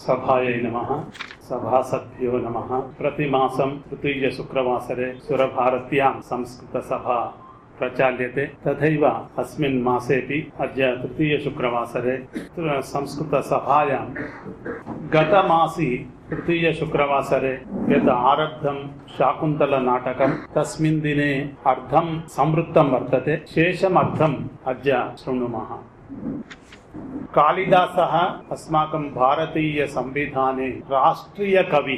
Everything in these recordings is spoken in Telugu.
సభాయై నమ. సభాసభ్యో నమ. ప్రతిమాసం తృతీయ శుక్రవాసరే సురభారత్యాం సంస్కృత సభ ప్రచాల్యతే. తథైవ అస్మిన్ మాసేపి అద్య తృతీయ శుక్రవాసరే సంస్కృత సభాయాం. గతమాసి తృతీయ శుక్రవాసరే. యత్ ఆరబ్ధం శాకుంతల నాటకం. తస్మిన్ దినే అర్థం సంవృత్తం వర్తతే. శేషం అర్థం అద్య శృణుమः. कालिदास अस्माक भारतीय संविधान राष्ट्रीय कवि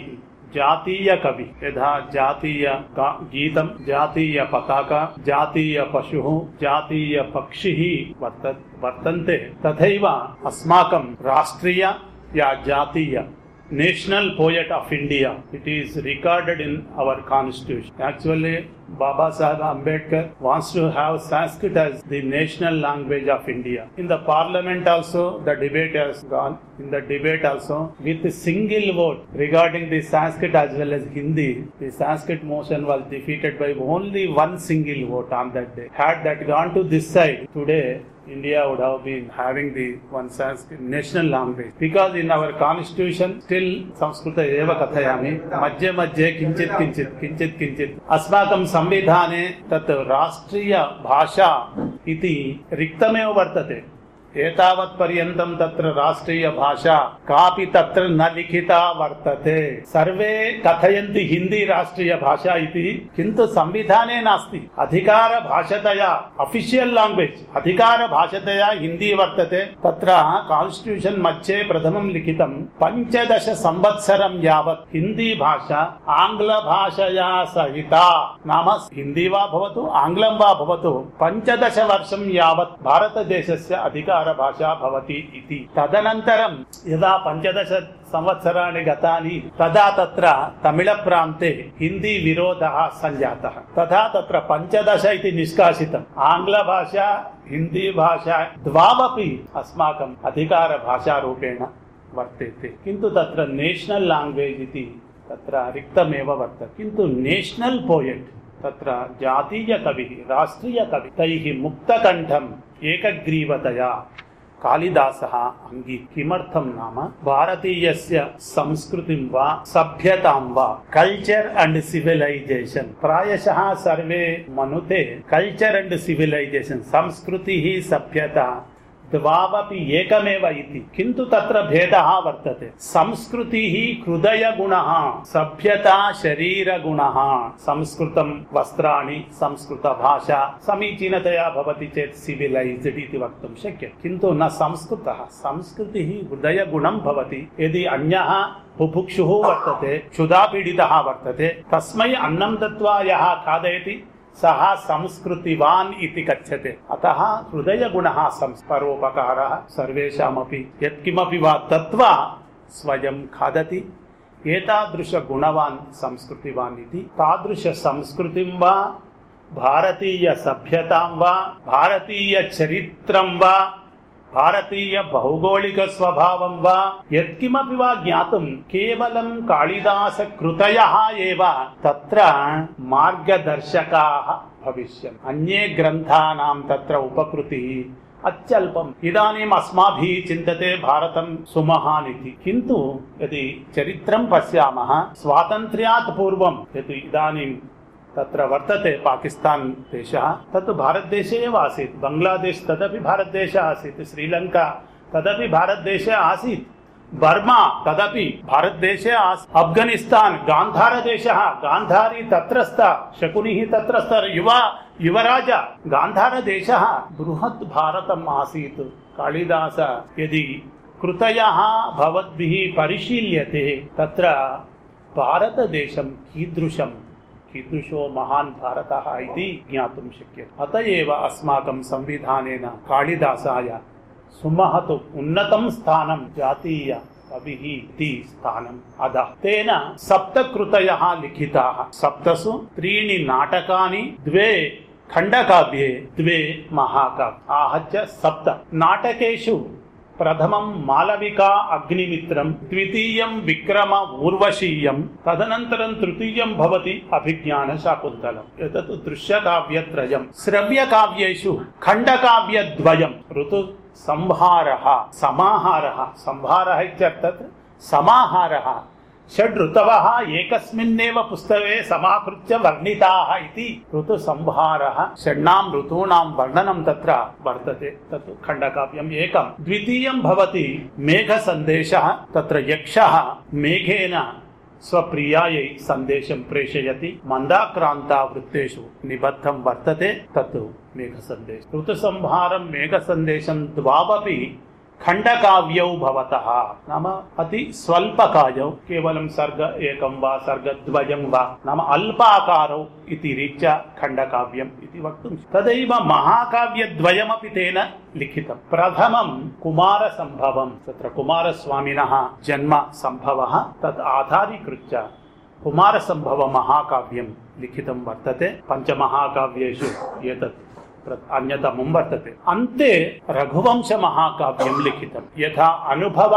जातीय कवि यथा जातीय गीत, जातीय पताका, जातीय पशु, जातीय पक्षि वर्तन्ते। तथा अस्माक राष्ट्रीय या जातीय national poet of India, it is recorded in our constitution. Actually Babasaheb Ambedkar wants to have Sanskrit as the national language of India. In the parliament also, the debate has gone. In the debate also, with a single vote regarding the Sanskrit as well as Hindi, the Sanskrit motion was defeated by only one single vote on that day. Had that gone to this side today, India would have been having the one Sanskrit national language because in our constitution still Sanskrit eva kathayami madhya madhya kinchit kinchit kinchit kinchit asmakam संविधाने तत् राष्ट्रियभाषा इति रिक्तमेव वर्तते एतावत् पर्यन्तं तत्र राष्ट्रियभाषा कापि तत्र न लिखिता वर्तते सर्वे कथयन्ति हिन्दी राष्ट्रियभाषा इति किन्तु संविधाने नास्ति अधिकारभाषतया अफिशियल् लाङ्ग्वेज् अधिकारभाषतया हिन्दी वर्तते तत्र कान्स्टिट्यूशन् मध्ये प्रथमं लिखितं पञ्चदश संवत्सरं यावत् हिन्दी भाषा आङ्ग्लभाषया सहिता नाम हिन्दी वा भवतु आङ्ग्लं वा भवतु पञ्चदश वर्षं यावत् भारतदेशस्य अधिकारभाषा भवति इति तदनन्तरं यदा पञ्चदश संवत्सराणि गतानि तदा तत्र तमिळप्रान्ते हिन्दी विरोधः सञ्जातः तथा तत्र पञ्चदश इति निष्कासितम् आङ्ग्लभाषा हिन्दी भाषा द्वावपि अस्माकम् अधिकारभाषारूपेण वर्तेते किन्तु तत्र नेशनल् लाङ्ग्वेज् इति तत्र रिक्तमेव वर्तते किन्तु नेशनल् पोयट् तत्र जातीयकविः राष्ट्रियकविः तैः मुक्तकण्ठम् एकग्रीवतया కాళిదాస అంగి కిమర్థం నామ భారతీయస్య సంస్కృతిం వా సభ్యతాం వా కల్చర్ అండ్ సివిలైజేషన్ ప్రాయశ సర్వే మనుతే కల్చర్ అండ్ సివిలైజేషన్ సంస్కృతి సభ్యత द्वावपि एकमेव इति किन्तु तत्र भेदः वर्तते संस्कृतिः हृदयगुणः सभ्यता शरीरगुणः संस्कृतं वस्त्राणि संस्कृतभाषा समीचीनतया भवति चेत् सिविलैज्ड् इति वक्तुं शक्यते किन्तु न संस्कृतः संस्कृतिः हृदयगुणं भवति यदि अन्यः बुभुक्षुः वर्तते क्षुधापीडितः वर्तते तस्मै अन्नं दत्त्वा यः खादयति సహ సంస్కృతివాన్ ఇది కథ్యతే. అత హృదయ గుణ సంస్పరోపకార సర్వేషామపి. యత్కిమపి వా తత్వా స్వయం ఖాదతి. ఏతాదృశ గుణవాన్ సంస్కృతివాన్ ఇది. తాదృశ సంస్కృతిం వా భారతీయ సభ్యతాం వా భారతీయ చరిత్రం వా భారతీయ భౌగోళిక స్వభావం వా. యత్కిమపి వా జ్ఞాతం కేవలం కాళిదాస కృతయ ఏవ. తత్ర మార్గదర్శకా భవిష్యం అన్యే గ్రంథానాం తత్ర ఉపకృతి అత్యల్పం. ఇదానీం అస్మాభి చింతతే భారతం సుమహానితి. కింటూ యది చరిత్రం పశ్యామ. స్వాతంత్ర్యాత్ పూర్వం యది ఇదానీం तत्र वर्तते पाकिस्तान् देशः तत् भारतदेशे एव आसीत् बङ्ग्लादेश तदपि भारतदेशः आसीत् श्रीलङ्का तदपि भारतदेशे आसीत् बर्मा तदपि भारतदेशे आसीत् अफ्घानिस्तान् गान्धारदेशः गान्धारी तत्रस्थ शकुनिः तत्रस्थ युवा युवराज गान्धारदेशः बृहत् भारतम् आसीत् कालिदास यदि कृतयः भवद्भिः परिशील्यते तत्र भारतदेशं कीदृशं कीदृशो महान् भारतः इति ज्ञातुं शक्यते अत एव अस्माकं संविधानेन कालिदासाय सुमहत् उन्नतं स्थानं जातीय कविः इति स्थानम् अदः तेन सप्तकृतयः लिखिताः सप्तसु त्रीणि नाटकानि द्वे खण्डकाव्ये द्वे महाकाव्ये आहत्य सप्त नाटकेषु ప్రథమం మాలవికా అగ్నిమిత్రం ద్వితీయం విక్రమ ఊర్వశీయం తదనంతరం తృతీయం భవతి అభిజ్ఞాన శాకుంతలం. ఎతత్ దృశ్యకావ్యత్రయం. శ్రవ్యకావ్యేషు ఖండకావ్యద్వయం. ఋతు సంహార సమాహార. సంహార ఇత్యర్థత్ సమాహార. షడ్ఋతవ ఏకస్మిన్నేవ పుస్తవే సమాకృత్య వర్ణితాః ఇది ఋతు సంహార షడ్నాం ఋతూనాం వర్ణనం తత్ర వర్తతే తత్ ఖండకావ్యం ఏకం ద్వితీయం భవతి మేఘ సందేశ తత్ర యక్ష మేఘేన స్వప్రియాయై సందేశం ప్రేషయతి మందాక్రాంత వృత్తేషు నిబద్ధం వర్తతే తత్ మేఘ సందేశం ఋతు సంహారం మేఘ సందేశం ద్వావపి ఖండకావ్యౌ భవత. నామ అతి స్వల్పకాయౌ కేవలం సర్గ ఏకం వా సర్గద్వయం వా. నామ అల్పాకారౌ ఇది రీత్యా ఖండకావ్యం ఇది వక్తుం. తదైవ మహాకావ్యద్వయమపి తేన లిఖితం. ప్రథమం కుమార సంభవం తత్ర కుమారస్వామిన జన్మ సంభవ తద్ ఆధారీకృత్య. కుమార సంభవ మహాకావ్యం లిఖితం వర్తతే పంచమహాకావ్యేషు ఏతత్. అన్యత ముంవర్తతే అంతే రఘువంశ మహాకావ్యం లిఖితం యథా అనుభవ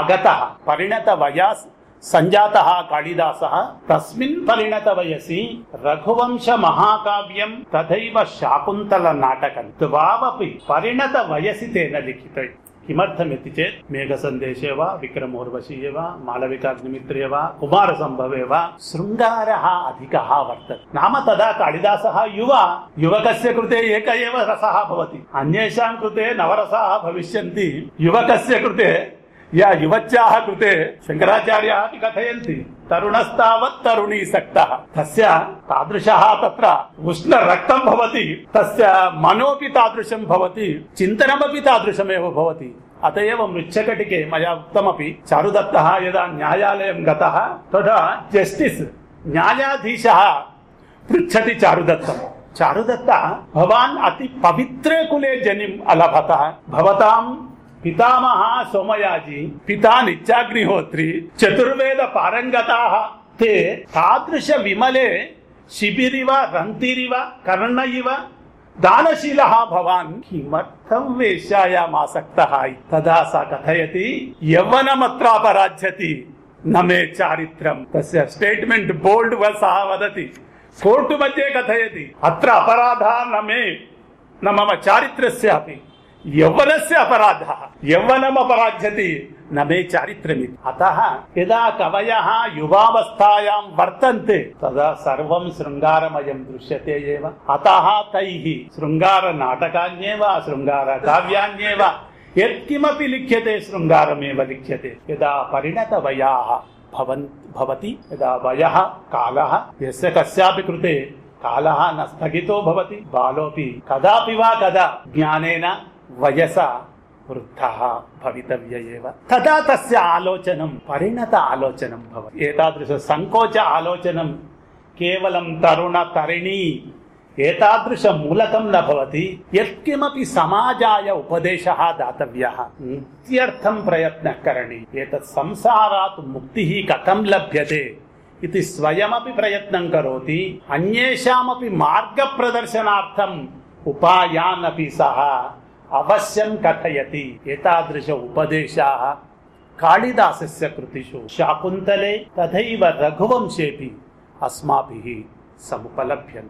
ఆగత పరిణత వయా సంజాత కాళిదాస తస్మిన్ పరిణత వయసి రఘువంశ మహాకావ్యం తథైవ శాకుంతల నాటకం ద్వావపి పరిణత వయసి తేన లిఖితై किमर्थमिति चेत् मेघसन्देशे वा विक्रमोर्वशीये वा मालविकाग्निमित्रे वा कुमारसम्भवे वा शृङ्गारः अधिकः वर्तते नाम तदा कालिदासः युवा युवकस्य कृते एक एव रसः भवति अन्येषां कृते नवरसाः भविष्यन्ति युवकस्य कृते యా యువత్యా కృతే శంకరాచార్య కథయంతి. తరుణస్తావత్ తరుణస్తావత్తరుణీ సక్త. తస్య తాదృశ తత్ర ఉష్ణ రక్తం భవతి. తస్య మనోపి తాదృశం భవతి. చింతనమపి తాదృశమేవ భవతి. అతయవ ఏవ మృచ్చకటికే మయా ఉక్తమపి చారుదత్త యదా న్యాయాలయం గత. తదా జస్టిస్ న్యాయాధీశ పృచ్చతి చారుదత్తం. చారుదత్త భవాన్ అతి పవిత్రే కులే జనిం అలభత. భవతాం పితామహ సోమయాజి పితా నిత్యాగ్నిహోత్రి చతుర్వేద పారంగతా తే తాదృశ విమలే శిబిరివ రంతిరివ కర్ణయివ దానశీల భవాన్. కిమర్థం వేశాయాసక్త తదా సా కథయతి యవ్వనమత్రాపరాజ్యతి నమే చారిత్రం. తస్య స్టేట్మెంట్ బోల్డ్ వల్ సహ వదతి కోర్టు మధ్య కథయతి అత్ర అపరాధ నమే నమ చారిత్రస్యాపి యవనస్య అపరాధ. యవ్వనం అపరాధ్యతి నమే చారిత్రమి అత యదా కవయ యువావస్థాయాం వర్తంతే తదా సర్వం శృంగారమయం దృశ్యతే అత తై శృంగార నాటకాన్యే శృంగార కావ్యాన్యే యత్కిమపి లిఖ్యతే శృంగారమే లిఖ్యతే. యదా పరిణత వయా భవతి యదా వయ కాల ఎస్య కస్యాపి కృతే కాల న స్థగితో భవతి. బాలోపి కదాపి వా కదా జ్ఞానేన వయస వృద్ధ భవితవ్య ఏవ తదా తస్య ఆలోచనం పరిణత ఆలోచనం భవతి. ఏతాదృశ సంకోచ ఆలోచనం కేవలం తరుణ తరిణి ఏతాదృశ మూలకం నభవతి యత్కిమపి సమాజాయ ఉపదేశ దాతవ్య. నిత్యర్థం ప్రయత్న కరణి ఏతత్ సంసారాత్ ముక్తి కథం లభ్యతే. ఇది స్వయమపి ప్రయత్నం కరోతి. అన్యేషామపి మార్గ ప్రదర్శనార్థం ఉపాయానపి సహా. అవశ్యం కథయతి ఏతాదృశ ఉపదేశా. కాళిదాసస్య కృతిషు శాకుంతలే తథైవ రఘువంశేపి అస్మాభి సముపలభ్యంతి.